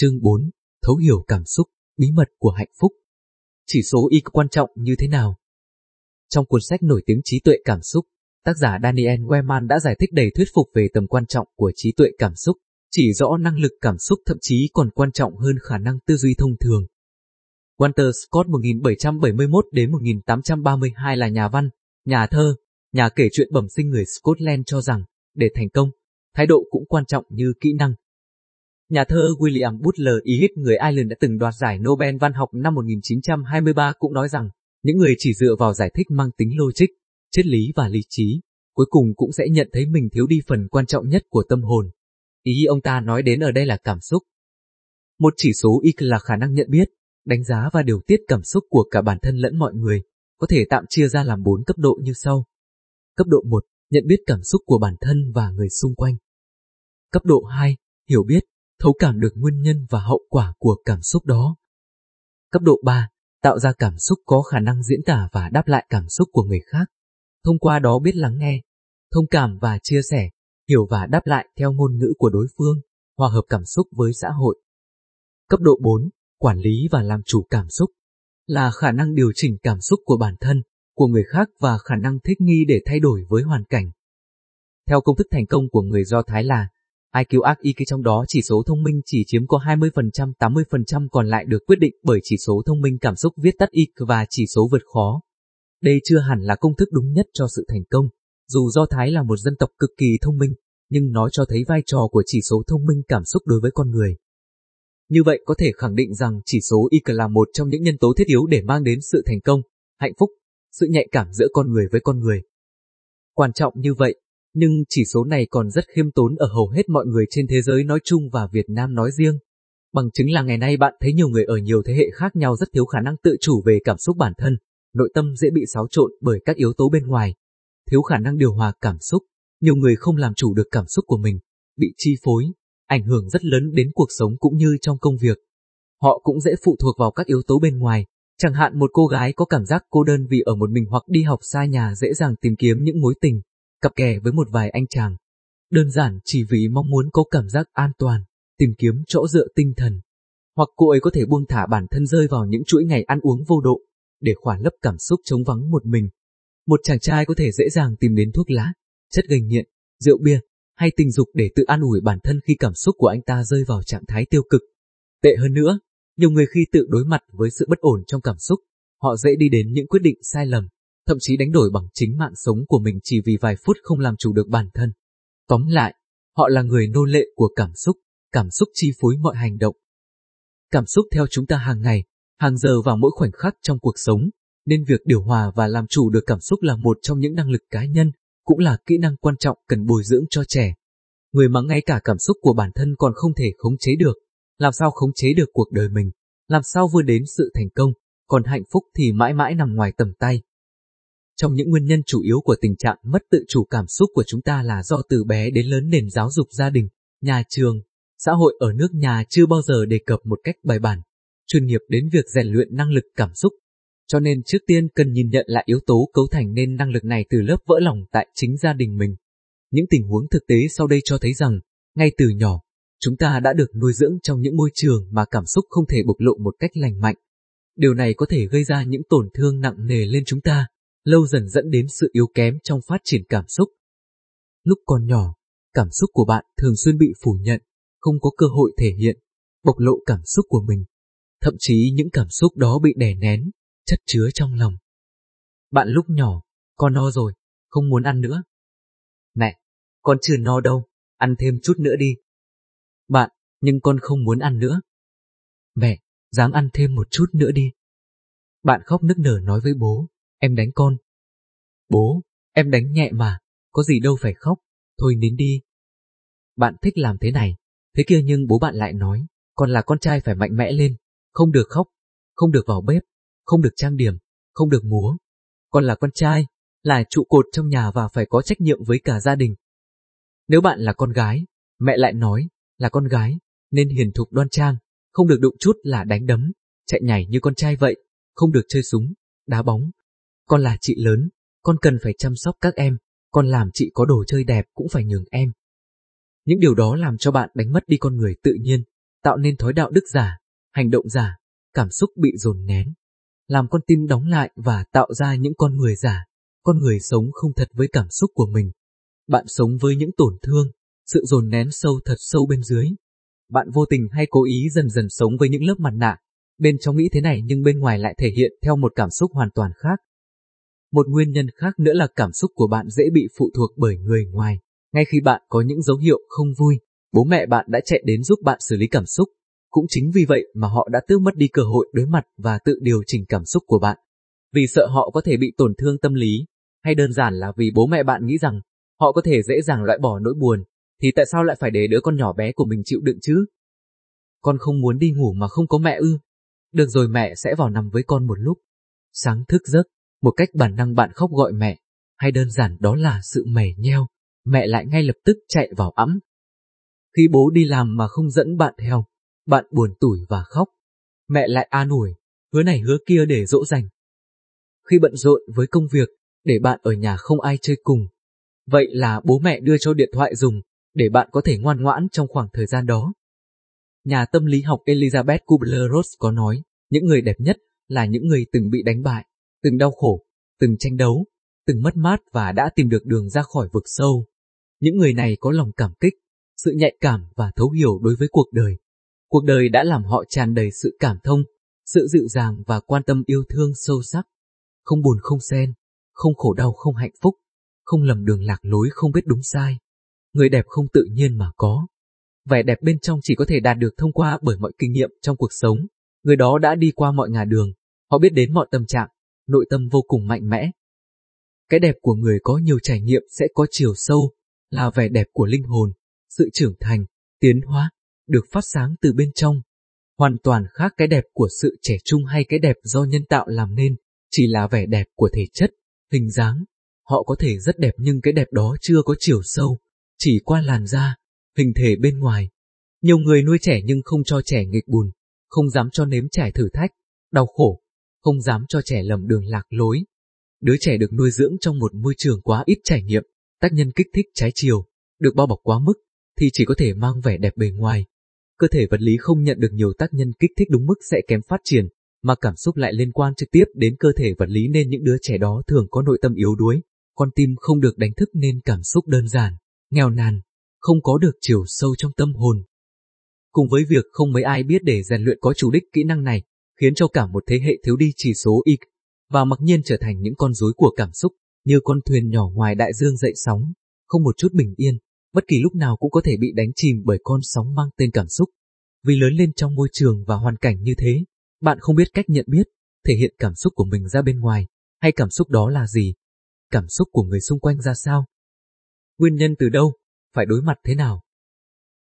Chương 4. Thấu hiểu cảm xúc, bí mật của hạnh phúc. Chỉ số IQ quan trọng như thế nào? Trong cuốn sách nổi tiếng trí tuệ cảm xúc, tác giả Daniel Goleman đã giải thích đầy thuyết phục về tầm quan trọng của trí tuệ cảm xúc, chỉ rõ năng lực cảm xúc thậm chí còn quan trọng hơn khả năng tư duy thông thường. Walter Scott (1771-1832) là nhà văn, nhà thơ, nhà kể chuyện bẩm sinh người Scotland cho rằng, để thành công, thái độ cũng quan trọng như kỹ năng. Nhà thơ William Butler Yeats người Ireland đã từng đoạt giải Nobel văn học năm 1923 cũng nói rằng, những người chỉ dựa vào giải thích mang tính logic, triết lý và lý trí, cuối cùng cũng sẽ nhận thấy mình thiếu đi phần quan trọng nhất của tâm hồn. Ý ông ta nói đến ở đây là cảm xúc. Một chỉ số IQ là khả năng nhận biết, đánh giá và điều tiết cảm xúc của cả bản thân lẫn mọi người, có thể tạm chia ra làm 4 cấp độ như sau. Cấp độ 1, nhận biết cảm xúc của bản thân và người xung quanh. Cấp độ 2, hiểu biết, thấu cảm được nguyên nhân và hậu quả của cảm xúc đó. Cấp độ 3, tạo ra cảm xúc có khả năng diễn tả và đáp lại cảm xúc của người khác. Thông qua đó biết lắng nghe, thông cảm và chia sẻ, hiểu và đáp lại theo ngôn ngữ của đối phương, hòa hợp cảm xúc với xã hội. Cấp độ 4, quản lý và làm chủ cảm xúc, là khả năng điều chỉnh cảm xúc của bản thân, của người khác và khả năng thích nghi để thay đổi với hoàn cảnh. Theo công thức thành công của người Do Thái là IQ ác IQ trong đó chỉ số thông minh chỉ chiếm có 20% 80% còn lại được quyết định bởi chỉ số thông minh cảm xúc viết tắt IQ và chỉ số vượt khó. Đây chưa hẳn là công thức đúng nhất cho sự thành công, dù Do Thái là một dân tộc cực kỳ thông minh, nhưng nó cho thấy vai trò của chỉ số thông minh cảm xúc đối với con người. Như vậy có thể khẳng định rằng chỉ số IQ là một trong những nhân tố thiết yếu để mang đến sự thành công, hạnh phúc, sự nhạy cảm giữa con người với con người. Quan trọng như vậy, nhưng chỉ số này còn rất khiêm tốn ở hầu hết mọi người trên thế giới nói chung và Việt Nam nói riêng. Bằng chứng là ngày nay bạn thấy nhiều người ở nhiều thế hệ khác nhau rất thiếu khả năng tự chủ về cảm xúc bản thân, nội tâm dễ bị xáo trộn bởi các yếu tố bên ngoài, thiếu khả năng điều hòa cảm xúc, nhiều người không làm chủ được cảm xúc của mình, bị chi phối, ảnh hưởng rất lớn đến cuộc sống cũng như trong công việc. Họ cũng dễ phụ thuộc vào các yếu tố bên ngoài, chẳng hạn một cô gái có cảm giác cô đơn vì ở một mình hoặc đi học xa nhà dễ dàng tìm kiếm những mối tình, cặp kè với một vài anh chàng. Đơn giản chỉ vì mong muốn có cảm giác an toàn, tìm kiếm chỗ dựa tinh thần. Hoặc cô ấy có thể buông thả bản thân rơi vào những chuỗi ngày ăn uống vô độ, để khỏa lấp cảm xúc trống vắng một mình. Một chàng trai có thể dễ dàng tìm đến thuốc lá, chất gây nghiện, rượu bia, hay tình dục để tự an ủi bản thân khi cảm xúc của anh ta rơi vào trạng thái tiêu cực. Tệ hơn nữa, nhiều người khi tự đối mặt với sự bất ổn trong cảm xúc, họ dễ đi đến những quyết định sai lầm, thậm chí đánh đổi bằng chính mạng sống của mình chỉ vì vài phút không làm chủ được bản thân. Tóm lại, họ là người nô lệ của cảm xúc, cảm xúc chi phối mọi hành động. Cảm xúc theo chúng ta hàng ngày, hàng giờ và mỗi khoảnh khắc trong cuộc sống, nên việc điều hòa và làm chủ được cảm xúc là một trong những năng lực cá nhân, cũng là kỹ năng quan trọng cần bồi dưỡng cho trẻ. Người mà ngay cả cảm xúc của bản thân còn không thể khống chế được, làm sao khống chế được cuộc đời mình, làm sao vươn đến sự thành công, còn hạnh phúc thì mãi mãi nằm ngoài tầm tay. Trong những nguyên nhân chủ yếu của tình trạng mất tự chủ cảm xúc của chúng ta là do từ bé đến lớn nền giáo dục gia đình, nhà trường, xã hội ở nước nhà chưa bao giờ đề cập một cách bài bản, chuyên nghiệp đến việc rèn luyện năng lực cảm xúc. Cho nên trước tiên cần nhìn nhận lại yếu tố cấu thành nên năng lực này từ lớp vỡ lòng tại chính gia đình mình. Những tình huống thực tế sau đây cho thấy rằng, ngay từ nhỏ, chúng ta đã được nuôi dưỡng trong những môi trường mà cảm xúc không thể bộc lộ một cách lành mạnh. Điều này có thể gây ra những tổn thương nặng nề lên chúng ta, lâu dần dẫn đến sự yếu kém trong phát triển cảm xúc. Lúc còn nhỏ, cảm xúc của bạn thường xuyên bị phủ nhận, không có cơ hội thể hiện, bộc lộ cảm xúc của mình. Thậm chí những cảm xúc đó bị đè nén, chất chứa trong lòng. Bạn lúc nhỏ, con no rồi, không muốn ăn nữa. Mẹ, con chưa no đâu, ăn thêm chút nữa đi. Bạn, nhưng con không muốn ăn nữa. Mẹ, dám ăn thêm một chút nữa đi. Bạn khóc nức nở nói với bố, em đánh con. Bố, em đánh nhẹ mà, có gì đâu phải khóc, thôi nín đi. Bạn thích làm thế này, thế kia nhưng bố bạn lại nói, con là con trai phải mạnh mẽ lên, không được khóc, không được vào bếp, không được trang điểm, không được múa. Con là con trai, là trụ cột trong nhà và phải có trách nhiệm với cả gia đình. Nếu bạn là con gái, mẹ lại nói, là con gái, nên hiền thục đoan trang, không được đụng chút là đánh đấm, chạy nhảy như con trai vậy, không được chơi súng, đá bóng. Con là chị lớn, con cần phải chăm sóc các em, con làm chị có đồ chơi đẹp cũng phải nhường em. Những điều đó làm cho bạn đánh mất đi con người tự nhiên, tạo nên thói đạo đức giả, hành động giả, cảm xúc bị dồn nén, làm con tim đóng lại và tạo ra những con người giả, con người sống không thật với cảm xúc của mình. Bạn sống với những tổn thương, sự dồn nén sâu thật sâu bên dưới. Bạn vô tình hay cố ý dần dần sống với những lớp mặt nạ, bên trong nghĩ thế này nhưng bên ngoài lại thể hiện theo một cảm xúc hoàn toàn khác. Một nguyên nhân khác nữa là cảm xúc của bạn dễ bị phụ thuộc bởi người ngoài. Ngay khi bạn có những dấu hiệu không vui, bố mẹ bạn đã chạy đến giúp bạn xử lý cảm xúc. Cũng chính vì vậy mà họ đã tước mất đi cơ hội đối mặt và tự điều chỉnh cảm xúc của bạn. Vì sợ họ có thể bị tổn thương tâm lý, hay đơn giản là vì bố mẹ bạn nghĩ rằng họ có thể dễ dàng loại bỏ nỗi buồn, thì tại sao lại phải để đứa con nhỏ bé của mình chịu đựng chứ? Con không muốn đi ngủ mà không có mẹ ư? Được rồi mẹ sẽ vào nằm với con một lúc. Sáng thức giấc, một cách bản năng bạn khóc gọi mẹ, hay đơn giản đó là sự mẻ nheo, mẹ lại ngay lập tức chạy vào ấm. Khi bố đi làm mà không dẫn bạn theo, bạn buồn tủi và khóc. Mẹ lại an ủi, hứa này hứa kia để dỗ dành. Khi bận rộn với công việc, để bạn ở nhà không ai chơi cùng. Vậy là bố mẹ đưa cho điện thoại dùng, để bạn có thể ngoan ngoãn trong khoảng thời gian đó. Nhà tâm lý học Elizabeth Kubler-Ross có nói, những người đẹp nhất là những người từng bị đánh bại, từng đau khổ, từng tranh đấu, từng mất mát và đã tìm được đường ra khỏi vực sâu. Những người này có lòng cảm kích, sự nhạy cảm và thấu hiểu đối với cuộc đời. Cuộc đời đã làm họ tràn đầy sự cảm thông, sự dịu dàng và quan tâm yêu thương sâu sắc. Không buồn không xen, không khổ đau không hạnh phúc, không lầm đường lạc lối không biết đúng sai. Người đẹp không tự nhiên mà có. Vẻ đẹp bên trong chỉ có thể đạt được thông qua bởi mọi kinh nghiệm trong cuộc sống. Người đó đã đi qua mọi ngả đường, họ biết đến mọi tâm trạng, nội tâm vô cùng mạnh mẽ. Cái đẹp của người có nhiều trải nghiệm sẽ có chiều sâu, là vẻ đẹp của linh hồn, sự trưởng thành, tiến hóa, được phát sáng từ bên trong. Hoàn toàn khác cái đẹp của sự trẻ trung hay cái đẹp do nhân tạo làm nên, chỉ là vẻ đẹp của thể chất, hình dáng. Họ có thể rất đẹp nhưng cái đẹp đó chưa có chiều sâu, chỉ qua làn da, hình thể bên ngoài. Nhiều người nuôi trẻ nhưng không cho trẻ nghịch bùn, không dám cho nếm trải thử thách, đau khổ, không dám cho trẻ lầm đường lạc lối. Đứa trẻ được nuôi dưỡng trong một môi trường quá ít trải nghiệm, tác nhân kích thích trái chiều, được bao bọc quá mức, thì chỉ có thể mang vẻ đẹp bề ngoài. Cơ thể vật lý không nhận được nhiều tác nhân kích thích đúng mức sẽ kém phát triển, mà cảm xúc lại liên quan trực tiếp đến cơ thể vật lý nên những đứa trẻ đó thường có nội tâm yếu đuối, con tim không được đánh thức nên cảm xúc đơn giản, nghèo nàn, không có được chiều sâu trong tâm hồn. Cùng với việc không mấy ai biết để rèn luyện có chủ đích kỹ năng này, khiến cho cả một thế hệ thiếu đi chỉ số IQ, và mặc nhiên trở thành những con rối của cảm xúc, như con thuyền nhỏ ngoài đại dương dậy sóng, không một chút bình yên, bất kỳ lúc nào cũng có thể bị đánh chìm bởi con sóng mang tên cảm xúc. Vì lớn lên trong môi trường và hoàn cảnh như thế, bạn không biết cách nhận biết, thể hiện cảm xúc của mình ra bên ngoài, hay cảm xúc đó là gì, cảm xúc của người xung quanh ra sao. Nguyên nhân từ đâu, phải đối mặt thế nào.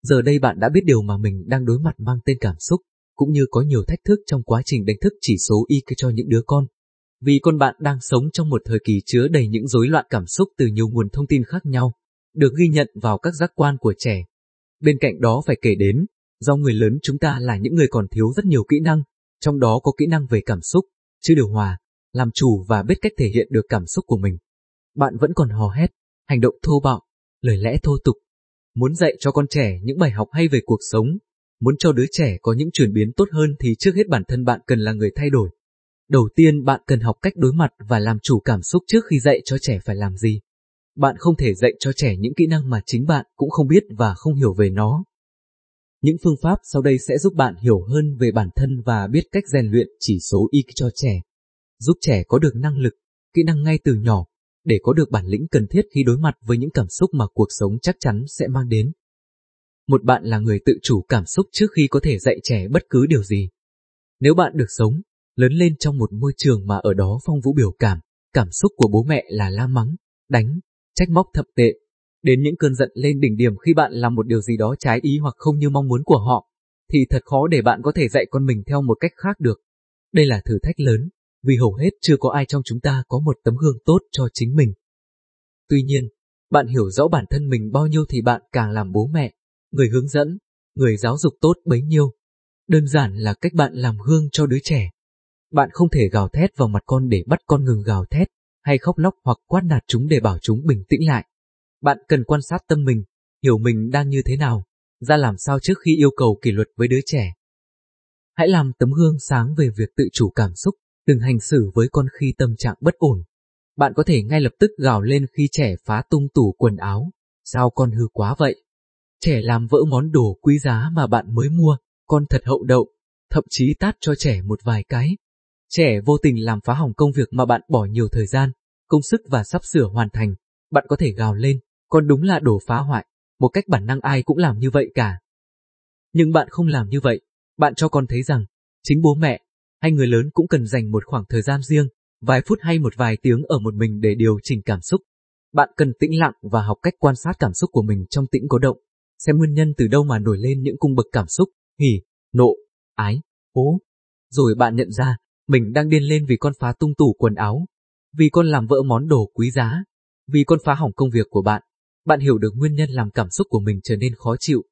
Giờ đây bạn đã biết điều mà mình đang đối mặt mang tên cảm xúc, cũng như có nhiều thách thức trong quá trình đánh thức chỉ số IQ cho những đứa con. Vì con bạn đang sống trong một thời kỳ chứa đầy những rối loạn cảm xúc từ nhiều nguồn thông tin khác nhau, được ghi nhận vào các giác quan của trẻ. Bên cạnh đó phải kể đến, do người lớn chúng ta là những người còn thiếu rất nhiều kỹ năng, trong đó có kỹ năng về cảm xúc, chứ điều hòa, làm chủ và biết cách thể hiện được cảm xúc của mình. Bạn vẫn còn hò hét, hành động thô bạo, lời lẽ thô tục. Muốn dạy cho con trẻ những bài học hay về cuộc sống, muốn cho đứa trẻ có những chuyển biến tốt hơn thì trước hết bản thân bạn cần là người thay đổi. Đầu tiên bạn cần học cách đối mặt và làm chủ cảm xúc trước khi dạy cho trẻ phải làm gì. Bạn không thể dạy cho trẻ những kỹ năng mà chính bạn cũng không biết và không hiểu về nó. Những phương pháp sau đây sẽ giúp bạn hiểu hơn về bản thân và biết cách rèn luyện chỉ số IQ cho trẻ, giúp trẻ có được năng lực, kỹ năng ngay từ nhỏ, để có được bản lĩnh cần thiết khi đối mặt với những cảm xúc mà cuộc sống chắc chắn sẽ mang đến. Một bạn là người tự chủ cảm xúc trước khi có thể dạy trẻ bất cứ điều gì. Nếu bạn được sống, lớn lên trong một môi trường mà ở đó phong vũ biểu cảm, cảm xúc của bố mẹ là la mắng, đánh, trách móc thậm tệ, đến những cơn giận lên đỉnh điểm khi bạn làm một điều gì đó trái ý hoặc không như mong muốn của họ, thì thật khó để bạn có thể dạy con mình theo một cách khác được. Đây là thử thách lớn, vì hầu hết chưa có ai trong chúng ta có một tấm gương tốt cho chính mình. Tuy nhiên, bạn hiểu rõ bản thân mình bao nhiêu thì bạn càng làm bố mẹ, người hướng dẫn, người giáo dục tốt bấy nhiêu. Đơn giản là cách bạn làm gương cho đứa trẻ. Bạn không thể gào thét vào mặt con để bắt con ngừng gào thét, hay khóc lóc hoặc quát nạt chúng để bảo chúng bình tĩnh lại. Bạn cần quan sát tâm mình, hiểu mình đang như thế nào, ra làm sao trước khi yêu cầu kỷ luật với đứa trẻ. Hãy làm tấm gương sáng về việc tự chủ cảm xúc, đừng hành xử với con khi tâm trạng bất ổn. Bạn có thể ngay lập tức gào lên khi trẻ phá tung tủ quần áo, sao con hư quá vậy? Trẻ làm vỡ món đồ quý giá mà bạn mới mua, con thật hậu đậu, thậm chí tát cho trẻ một vài cái. Trẻ vô tình làm phá hỏng công việc mà bạn bỏ nhiều thời gian, công sức và sắp sửa hoàn thành, bạn có thể gào lên, con đúng là đồ phá hoại, một cách bản năng ai cũng làm như vậy cả. Nhưng bạn không làm như vậy, bạn cho con thấy rằng, chính bố mẹ, hay người lớn cũng cần dành một khoảng thời gian riêng, vài phút hay một vài tiếng ở một mình để điều chỉnh cảm xúc. Bạn cần tĩnh lặng và học cách quan sát cảm xúc của mình trong tĩnh có động, xem nguyên nhân từ đâu mà nổi lên những cung bậc cảm xúc, hỉ, nộ, ái, ố. Rồi bạn nhận ra, mình đang điên lên vì con phá tung tủ quần áo, vì con làm vỡ món đồ quý giá, vì con phá hỏng công việc của bạn. Bạn hiểu được nguyên nhân làm cảm xúc của mình trở nên khó chịu.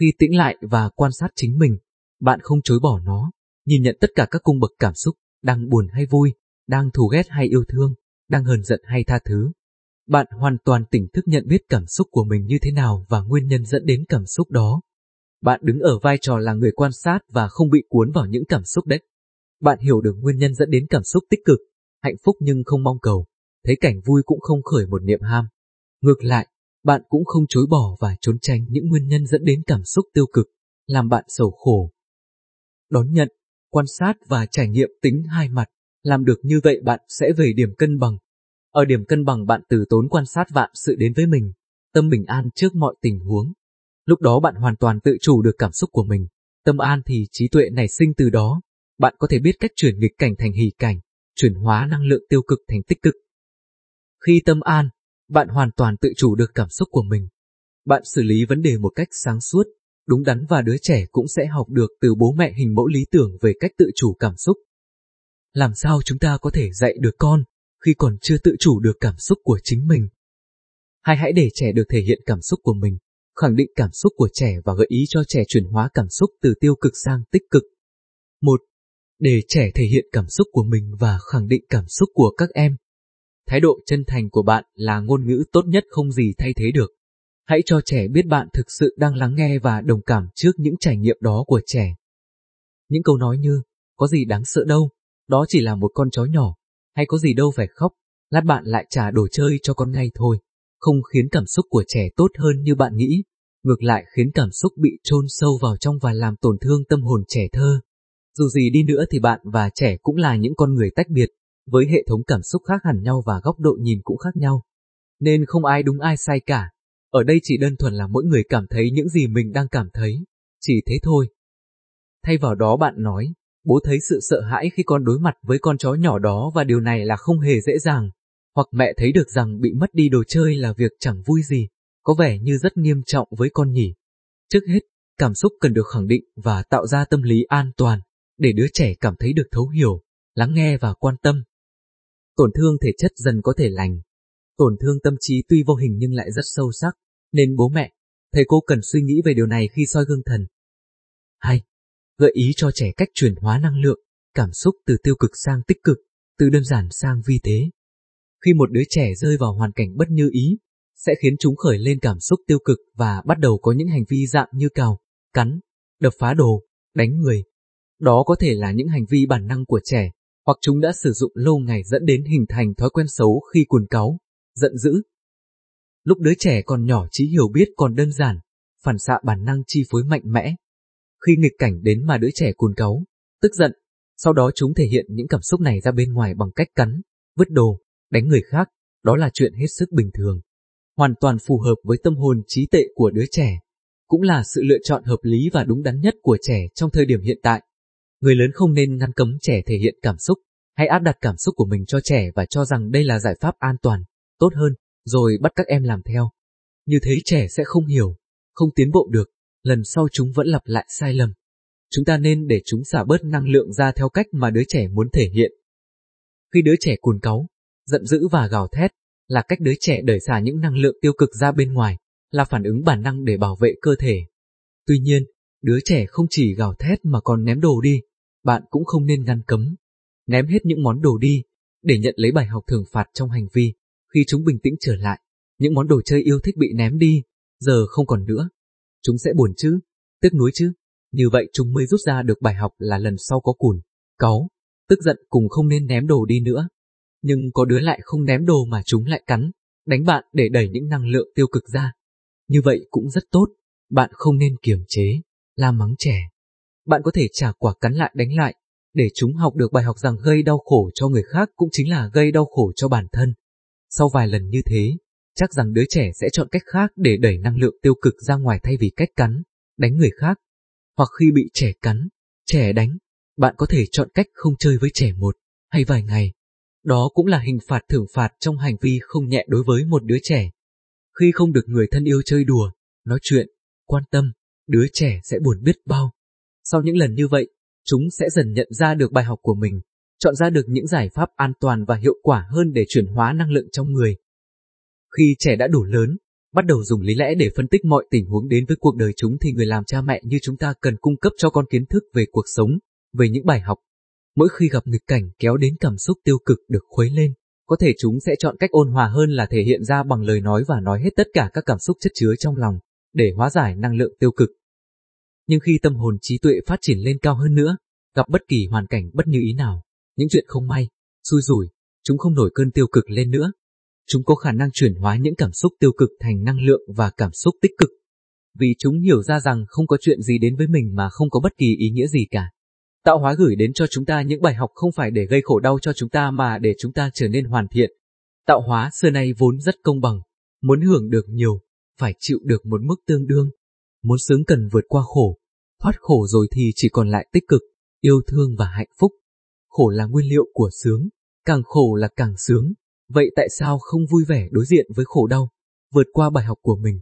Khi tĩnh lại và quan sát chính mình, bạn không chối bỏ nó, nhìn nhận tất cả các cung bậc cảm xúc, đang buồn hay vui, đang thù ghét hay yêu thương, đang hờn giận hay tha thứ. Bạn hoàn toàn tỉnh thức nhận biết cảm xúc của mình như thế nào và nguyên nhân dẫn đến cảm xúc đó. Bạn đứng ở vai trò là người quan sát và không bị cuốn vào những cảm xúc đấy. Bạn hiểu được nguyên nhân dẫn đến cảm xúc tích cực, hạnh phúc nhưng không mong cầu, thấy cảnh vui cũng không khởi một niệm ham. Ngược lại, bạn cũng không chối bỏ và trốn tránh những nguyên nhân dẫn đến cảm xúc tiêu cực, làm bạn sầu khổ. Đón nhận, quan sát và trải nghiệm tính hai mặt, làm được như vậy bạn sẽ về điểm cân bằng. Ở điểm cân bằng bạn từ tốn quan sát vạn sự đến với mình, tâm bình an trước mọi tình huống. Lúc đó bạn hoàn toàn tự chủ được cảm xúc của mình, tâm an thì trí tuệ nảy sinh từ đó, bạn có thể biết cách chuyển nghịch cảnh thành hỷ cảnh, chuyển hóa năng lượng tiêu cực thành tích cực. Khi tâm an, bạn hoàn toàn tự chủ được cảm xúc của mình. Bạn xử lý vấn đề một cách sáng suốt, đúng đắn và đứa trẻ cũng sẽ học được từ bố mẹ hình mẫu lý tưởng về cách tự chủ cảm xúc. Làm sao chúng ta có thể dạy được con khi còn chưa tự chủ được cảm xúc của chính mình? Hay hãy để trẻ được thể hiện cảm xúc của mình, khẳng định cảm xúc của trẻ và gợi ý cho trẻ chuyển hóa cảm xúc từ tiêu cực sang tích cực. 1. Để trẻ thể hiện cảm xúc của mình và khẳng định cảm xúc của các em. Thái độ chân thành của bạn là ngôn ngữ tốt nhất không gì thay thế được. Hãy cho trẻ biết bạn thực sự đang lắng nghe và đồng cảm trước những trải nghiệm đó của trẻ. Những câu nói như, có gì đáng sợ đâu, đó chỉ là một con chó nhỏ, hay có gì đâu phải khóc, lát bạn lại trả đồ chơi cho con ngay thôi, không khiến cảm xúc của trẻ tốt hơn như bạn nghĩ, ngược lại khiến cảm xúc bị chôn sâu vào trong và làm tổn thương tâm hồn trẻ thơ. Dù gì đi nữa thì bạn và trẻ cũng là những con người tách biệt, với hệ thống cảm xúc khác hẳn nhau và góc độ nhìn cũng khác nhau. Nên không ai đúng ai sai cả, ở đây chỉ đơn thuần là mỗi người cảm thấy những gì mình đang cảm thấy, chỉ thế thôi. Thay vào đó bạn nói, bố thấy sự sợ hãi khi con đối mặt với con chó nhỏ đó và điều này là không hề dễ dàng, hoặc mẹ thấy được rằng bị mất đi đồ chơi là việc chẳng vui gì, có vẻ như rất nghiêm trọng với con nhỉ. Trước hết, cảm xúc cần được khẳng định và tạo ra tâm lý an toàn, để đứa trẻ cảm thấy được thấu hiểu, lắng nghe và quan tâm. Tổn thương thể chất dần có thể lành. Tổn thương tâm trí tuy vô hình nhưng lại rất sâu sắc, nên bố mẹ, thầy cô cần suy nghĩ về điều này khi soi gương thần. 2. Gợi ý cho trẻ cách chuyển hóa năng lượng, cảm xúc từ tiêu cực sang tích cực, từ đơn giản sang vi tế. Khi một đứa trẻ rơi vào hoàn cảnh bất như ý, sẽ khiến chúng khởi lên cảm xúc tiêu cực và bắt đầu có những hành vi dạng như cào, cắn, đập phá đồ, đánh người. Đó có thể là những hành vi bản năng của trẻ, hoặc chúng đã sử dụng lâu ngày dẫn đến hình thành thói quen xấu khi cuồn cáu, giận dữ. Lúc đứa trẻ còn nhỏ trí hiểu biết còn đơn giản, phản xạ bản năng chi phối mạnh mẽ. Khi nghịch cảnh đến mà đứa trẻ cuồn cáu, tức giận, sau đó chúng thể hiện những cảm xúc này ra bên ngoài bằng cách cắn, vứt đồ, đánh người khác, đó là chuyện hết sức bình thường. Hoàn toàn phù hợp với tâm hồn trí tệ của đứa trẻ, cũng là sự lựa chọn hợp lý và đúng đắn nhất của trẻ trong thời điểm hiện tại. Người lớn không nên ngăn cấm trẻ thể hiện cảm xúc, hay áp đặt cảm xúc của mình cho trẻ và cho rằng đây là giải pháp an toàn, tốt hơn, rồi bắt các em làm theo. Như thế trẻ sẽ không hiểu, không tiến bộ được, lần sau chúng vẫn lặp lại sai lầm. Chúng ta nên để chúng xả bớt năng lượng ra theo cách mà đứa trẻ muốn thể hiện. Khi đứa trẻ cuồn cáu, giận dữ và gào thét, là cách đứa trẻ đẩy xả những năng lượng tiêu cực ra bên ngoài, là phản ứng bản năng để bảo vệ cơ thể. Tuy nhiên, đứa trẻ không chỉ gào thét mà còn ném đồ đi, bạn cũng không nên ngăn cấm. Ném hết những món đồ đi, để nhận lấy bài học thưởng phạt trong hành vi, khi chúng bình tĩnh trở lại, những món đồ chơi yêu thích bị ném đi, giờ không còn nữa chúng sẽ buồn chứ, tức nuối chứ. Như vậy chúng mới rút ra được bài học là lần sau có cùn, cáu, tức giận cùng không nên ném đồ đi nữa. Nhưng có đứa lại không ném đồ mà chúng lại cắn, đánh bạn để đẩy những năng lượng tiêu cực ra. Như vậy cũng rất tốt, bạn không nên kiềm chế, la mắng trẻ. Bạn có thể trả quả cắn lại đánh lại, để chúng học được bài học rằng gây đau khổ cho người khác cũng chính là gây đau khổ cho bản thân. Sau vài lần như thế, chắc rằng đứa trẻ sẽ chọn cách khác để đẩy năng lượng tiêu cực ra ngoài thay vì cách cắn, đánh người khác. Hoặc khi bị trẻ cắn, trẻ đánh, bạn có thể chọn cách không chơi với trẻ một hay vài ngày. Đó cũng là hình phạt thưởng phạt trong hành vi không nhẹ đối với một đứa trẻ. Khi không được người thân yêu chơi đùa, nói chuyện, quan tâm, đứa trẻ sẽ buồn biết bao. Sau những lần như vậy, chúng sẽ dần nhận ra được bài học của mình, chọn ra được những giải pháp an toàn và hiệu quả hơn để chuyển hóa năng lượng trong người. Khi trẻ đã đủ lớn, bắt đầu dùng lý lẽ để phân tích mọi tình huống đến với cuộc đời chúng thì người làm cha mẹ như chúng ta cần cung cấp cho con kiến thức về cuộc sống, về những bài học. Mỗi khi gặp nghịch cảnh kéo đến cảm xúc tiêu cực được khuấy lên, có thể chúng sẽ chọn cách ôn hòa hơn là thể hiện ra bằng lời nói và nói hết tất cả các cảm xúc chất chứa trong lòng, để hóa giải năng lượng tiêu cực. Nhưng khi tâm hồn trí tuệ phát triển lên cao hơn nữa, gặp bất kỳ hoàn cảnh bất như ý nào, những chuyện không may, xui rủi, chúng không nổi cơn tiêu cực lên nữa. Chúng có khả năng chuyển hóa những cảm xúc tiêu cực thành năng lượng và cảm xúc tích cực. Vì chúng hiểu ra rằng không có chuyện gì đến với mình mà không có bất kỳ ý nghĩa gì cả. Tạo hóa gửi đến cho chúng ta những bài học không phải để gây khổ đau cho chúng ta mà để chúng ta trở nên hoàn thiện. Tạo hóa xưa nay vốn rất công bằng, muốn hưởng được nhiều, phải chịu được một mức tương đương. Muốn sướng cần vượt qua khổ, thoát khổ rồi thì chỉ còn lại tích cực, yêu thương và hạnh phúc. Khổ là nguyên liệu của sướng, càng khổ là càng sướng. Vậy tại sao không vui vẻ đối diện với khổ đau, vượt qua bài học của mình?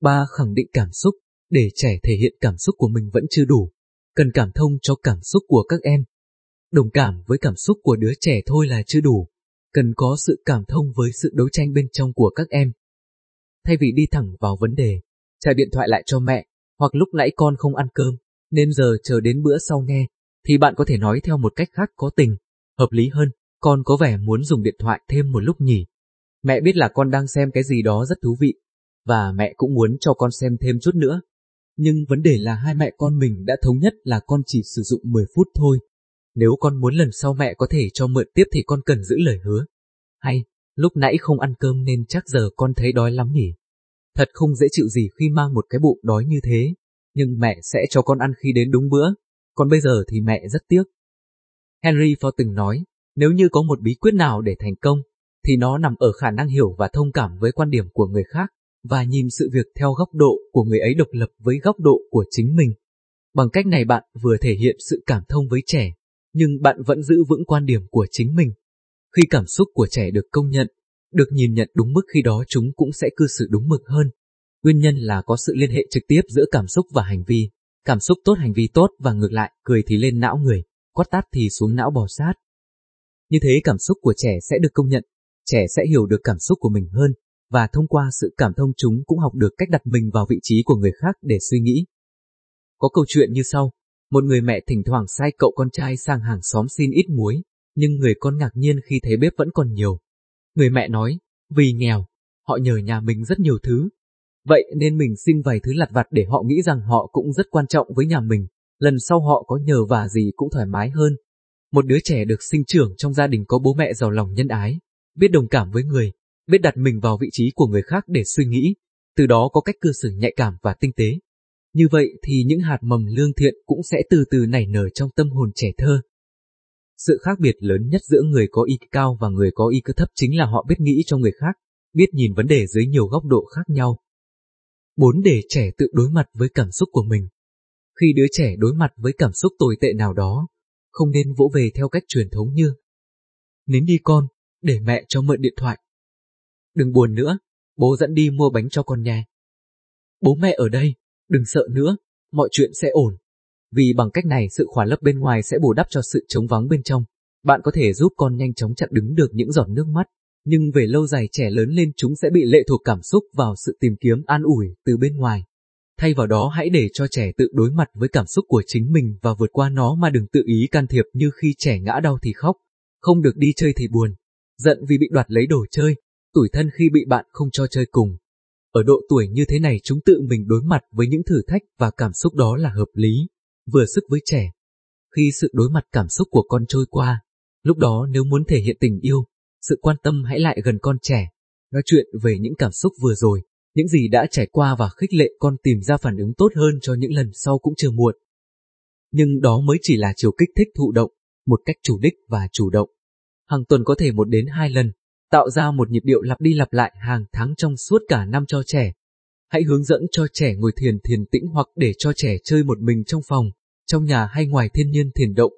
Ba khẳng định cảm xúc, để trẻ thể hiện cảm xúc của mình vẫn chưa đủ. Cần cảm thông cho cảm xúc của các em. Đồng cảm với cảm xúc của đứa trẻ thôi là chưa đủ. Cần có sự cảm thông với sự đấu tranh bên trong của các em. Thay vì đi thẳng vào vấn đề, trả điện thoại lại cho mẹ, hoặc lúc nãy con không ăn cơm, nên giờ chờ đến bữa sau nghe, thì bạn có thể nói theo một cách khác có tình, hợp lý hơn, con có vẻ muốn dùng điện thoại thêm một lúc nhỉ. Mẹ biết là con đang xem cái gì đó rất thú vị, và mẹ cũng muốn cho con xem thêm chút nữa. Nhưng vấn đề là hai mẹ con mình đã thống nhất là con chỉ sử dụng 10 phút thôi. Nếu con muốn lần sau mẹ có thể cho mượn tiếp thì con cần giữ lời hứa. Hay, lúc nãy không ăn cơm nên chắc giờ con thấy đói lắm nhỉ. Thật không dễ chịu gì khi mang một cái bụng đói như thế, nhưng mẹ sẽ cho con ăn khi đến đúng bữa, còn bây giờ thì mẹ rất tiếc. Henry Ford từng nói, nếu như có một bí quyết nào để thành công, thì nó nằm ở khả năng hiểu và thông cảm với quan điểm của người khác, và nhìn sự việc theo góc độ của người ấy độc lập với góc độ của chính mình. Bằng cách này bạn vừa thể hiện sự cảm thông với trẻ, nhưng bạn vẫn giữ vững quan điểm của chính mình. Khi cảm xúc của trẻ được công nhận, được nhìn nhận đúng mức khi đó chúng cũng sẽ cư xử đúng mực hơn. Nguyên nhân là có sự liên hệ trực tiếp giữa cảm xúc và hành vi. Cảm xúc tốt hành vi tốt và ngược lại, cười thì lên não người, quát tát thì xuống não bò sát. Như thế cảm xúc của trẻ sẽ được công nhận, trẻ sẽ hiểu được cảm xúc của mình hơn, và thông qua sự cảm thông chúng cũng học được cách đặt mình vào vị trí của người khác để suy nghĩ. Có câu chuyện như sau, một người mẹ thỉnh thoảng sai cậu con trai sang hàng xóm xin ít muối, nhưng người con ngạc nhiên khi thấy bếp vẫn còn nhiều. Người mẹ nói, vì nghèo, họ nhờ nhà mình rất nhiều thứ. Vậy nên mình xin vài thứ lặt vặt để họ nghĩ rằng họ cũng rất quan trọng với nhà mình, lần sau họ có nhờ và gì cũng thoải mái hơn. Một đứa trẻ được sinh trưởng trong gia đình có bố mẹ giàu lòng nhân ái, biết đồng cảm với người, biết đặt mình vào vị trí của người khác để suy nghĩ, từ đó có cách cư xử nhạy cảm và tinh tế. Như vậy thì những hạt mầm lương thiện cũng sẽ từ từ nảy nở trong tâm hồn trẻ thơ. Sự khác biệt lớn nhất giữa người có IQ cao và người có IQ thấp chính là họ biết nghĩ cho người khác, biết nhìn vấn đề dưới nhiều góc độ khác nhau. 4. Để trẻ tự đối mặt với cảm xúc của mình. Khi đứa trẻ đối mặt với cảm xúc tồi tệ nào đó, không nên vỗ về theo cách truyền thống như Nín đi con, để mẹ cho mượn điện thoại. Đừng buồn nữa, bố dẫn đi mua bánh cho con nhé Bố mẹ ở đây, đừng sợ nữa, mọi chuyện sẽ ổn. Vì bằng cách này sự khỏa lấp bên ngoài sẽ bù đắp cho sự trống vắng bên trong. Bạn có thể giúp con nhanh chóng chặn đứng được những giọt nước mắt, nhưng về lâu dài trẻ lớn lên chúng sẽ bị lệ thuộc cảm xúc vào sự tìm kiếm an ủi từ bên ngoài. Thay vào đó hãy để cho trẻ tự đối mặt với cảm xúc của chính mình và vượt qua nó mà đừng tự ý can thiệp như khi trẻ ngã đau thì khóc, không được đi chơi thì buồn, giận vì bị đoạt lấy đồ chơi, tủi thân khi bị bạn không cho chơi cùng. Ở độ tuổi như thế này chúng tự mình đối mặt với những thử thách và cảm xúc đó là hợp lý, vừa sức với trẻ. Khi sự đối mặt cảm xúc của con trôi qua, lúc đó nếu muốn thể hiện tình yêu, sự quan tâm hãy lại gần con trẻ, nói chuyện về những cảm xúc vừa rồi, những gì đã trải qua và khích lệ con tìm ra phản ứng tốt hơn cho những lần sau cũng chưa muộn. Nhưng đó mới chỉ là chiều kích thích thụ động, một cách chủ đích và chủ động. Hàng tuần có thể một đến hai lần, tạo ra một nhịp điệu lặp đi lặp lại hàng tháng trong suốt cả năm cho trẻ. Hãy hướng dẫn cho trẻ ngồi thiền thiền tĩnh hoặc để cho trẻ chơi một mình trong phòng, trong nhà hay ngoài thiên nhiên thiền động.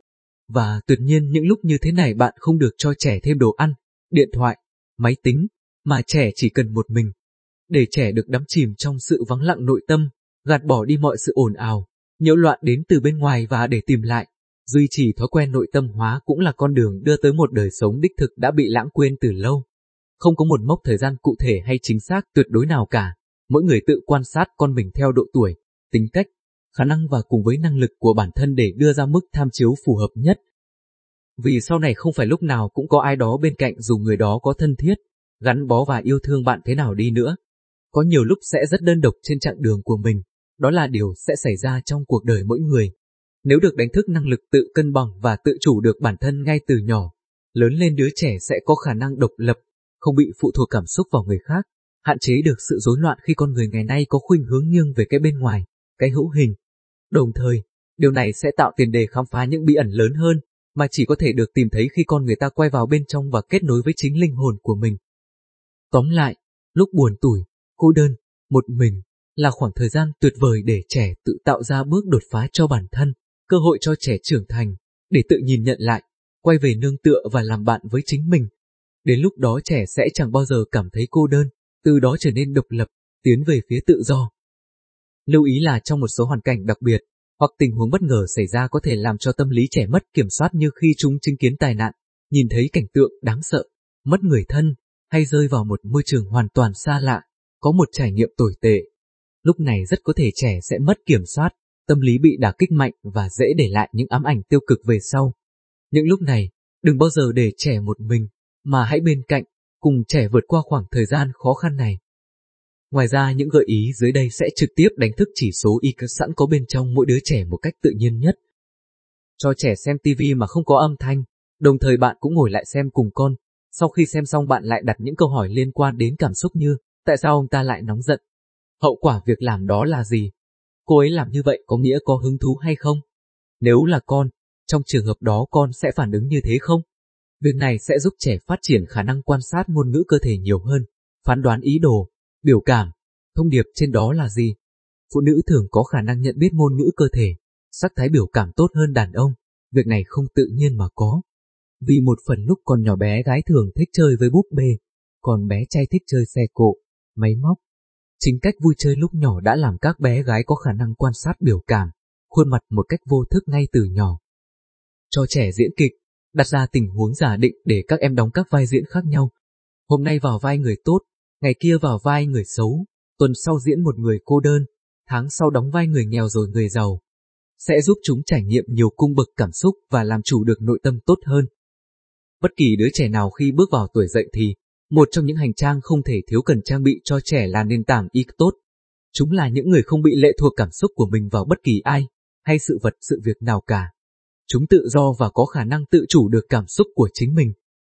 Và tuyệt nhiên những lúc như thế này bạn không được cho trẻ thêm đồ ăn, điện thoại, máy tính, mà trẻ chỉ cần một mình. Để trẻ được đắm chìm trong sự vắng lặng nội tâm, gạt bỏ đi mọi sự ồn ào, nhiễu loạn đến từ bên ngoài và để tìm lại. Duy trì thói quen nội tâm hóa cũng là con đường đưa tới một đời sống đích thực đã bị lãng quên từ lâu. Không có một mốc thời gian cụ thể hay chính xác tuyệt đối nào cả. Mỗi người tự quan sát con mình theo độ tuổi, tính cách, khả năng và cùng với năng lực của bản thân để đưa ra mức tham chiếu phù hợp nhất. Vì sau này không phải lúc nào cũng có ai đó bên cạnh dù người đó có thân thiết, gắn bó và yêu thương bạn thế nào đi nữa. Có nhiều lúc sẽ rất đơn độc trên chặng đường của mình, đó là điều sẽ xảy ra trong cuộc đời mỗi người. Nếu được đánh thức năng lực tự cân bằng và tự chủ được bản thân ngay từ nhỏ, lớn lên đứa trẻ sẽ có khả năng độc lập, không bị phụ thuộc cảm xúc vào người khác, hạn chế được sự rối loạn khi con người ngày nay có khuynh hướng nghiêng về cái bên ngoài, cái hữu hình. Đồng thời, điều này sẽ tạo tiền đề khám phá những bí ẩn lớn hơn, mà chỉ có thể được tìm thấy khi con người ta quay vào bên trong và kết nối với chính linh hồn của mình. Tóm lại, lúc buồn tủi, cô đơn, một mình, là khoảng thời gian tuyệt vời để trẻ tự tạo ra bước đột phá cho bản thân, cơ hội cho trẻ trưởng thành, để tự nhìn nhận lại, quay về nương tựa và làm bạn với chính mình. Đến lúc đó trẻ sẽ chẳng bao giờ cảm thấy cô đơn, từ đó trở nên độc lập, tiến về phía tự do. Lưu ý là trong một số hoàn cảnh đặc biệt, hoặc tình huống bất ngờ xảy ra có thể làm cho tâm lý trẻ mất kiểm soát như khi chúng chứng kiến tai nạn, nhìn thấy cảnh tượng đáng sợ, mất người thân, hay rơi vào một môi trường hoàn toàn xa lạ, có một trải nghiệm tồi tệ. Lúc này rất có thể trẻ sẽ mất kiểm soát, tâm lý bị đả kích mạnh và dễ để lại những ám ảnh tiêu cực về sau. Những lúc này, đừng bao giờ để trẻ một mình, mà hãy bên cạnh, cùng trẻ vượt qua khoảng thời gian khó khăn này. Ngoài ra những gợi ý dưới đây sẽ trực tiếp đánh thức chỉ số IQ sẵn có bên trong mỗi đứa trẻ một cách tự nhiên nhất. Cho trẻ xem TV mà không có âm thanh, đồng thời bạn cũng ngồi lại xem cùng con. Sau khi xem xong bạn lại đặt những câu hỏi liên quan đến cảm xúc như tại sao ông ta lại nóng giận? Hậu quả việc làm đó là gì? Cô ấy làm như vậy có nghĩa có hứng thú hay không? Nếu là con, trong trường hợp đó con sẽ phản ứng như thế không? Việc này sẽ giúp trẻ phát triển khả năng quan sát ngôn ngữ cơ thể nhiều hơn, phán đoán ý đồ, biểu cảm, thông điệp trên đó là gì? Phụ nữ thường có khả năng nhận biết ngôn ngữ cơ thể, sắc thái biểu cảm tốt hơn đàn ông, việc này không tự nhiên mà có. Vì một phần lúc còn nhỏ bé gái thường thích chơi với búp bê, còn bé trai thích chơi xe cộ, máy móc. Chính cách vui chơi lúc nhỏ đã làm các bé gái có khả năng quan sát biểu cảm, khuôn mặt một cách vô thức ngay từ nhỏ. Cho trẻ diễn kịch, đặt ra tình huống giả định để các em đóng các vai diễn khác nhau. Hôm nay vào vai người tốt, ngày kia vào vai người xấu, tuần sau diễn một người cô đơn, tháng sau đóng vai người nghèo rồi người giàu. Sẽ giúp chúng trải nghiệm nhiều cung bậc cảm xúc và làm chủ được nội tâm tốt hơn. Bất kỳ đứa trẻ nào khi bước vào tuổi dậy thì, một trong những hành trang không thể thiếu cần trang bị cho trẻ là nền tảng ý tốt. Chúng là những người không bị lệ thuộc cảm xúc của mình vào bất kỳ ai, hay sự vật sự việc nào cả. Chúng tự do và có khả năng tự chủ được cảm xúc của chính mình.